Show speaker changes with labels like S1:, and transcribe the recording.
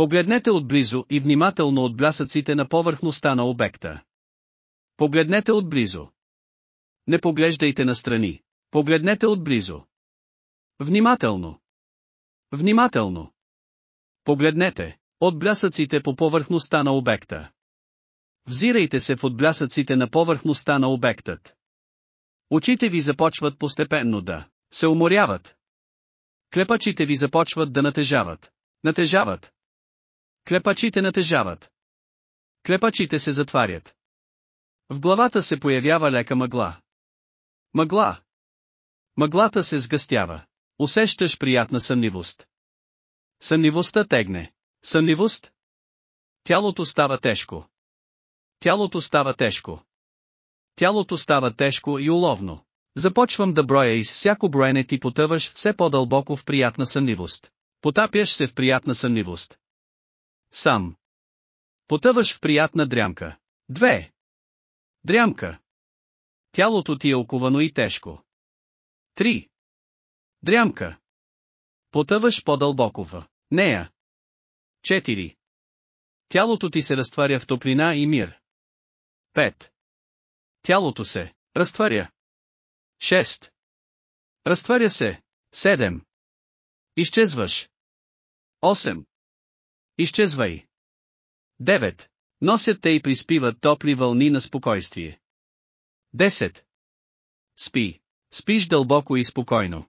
S1: Погледнете отблизо и внимателно от блясъците на повърхността на обекта. Погледнете отблизо. Не поглеждайте настрани. Погледнете отблизо. Внимателно. Внимателно. Погледнете, от блясъците по повърхността на обекта. Взирайте се в отблясъците на повърхността на обектът. Очите ви започват постепенно да се уморяват. Клепачите ви започват да натежават. Натежават. Клепачите натежават. Клепачите се затварят. В главата се появява лека мъгла. Мъгла. Мъглата се сгъстява. Усещаш приятна съмнивост. Съмнивостта тегне. Съмнивост? Тялото става тежко. Тялото става тежко. Тялото става тежко и уловно. Започвам да броя и с всяко броене ти потъваш все по-дълбоко в приятна съмнивост. Потапяш се в приятна съмнивост. Сам. Потъваш в приятна дрямка. Две. Дрямка. Тялото ти е оковано и тежко. Три. Дрямка. Потъваш по-дълбоко в нея. 4. Тялото ти се разтваря в топлина и мир. 5. Тялото се разтваря. 6. Разтваря се. 7. Изчезваш. 8. Изчезвай. 9. Носят те и приспиват топли вълни на спокойствие. 10. Спи. Спиш дълбоко и спокойно.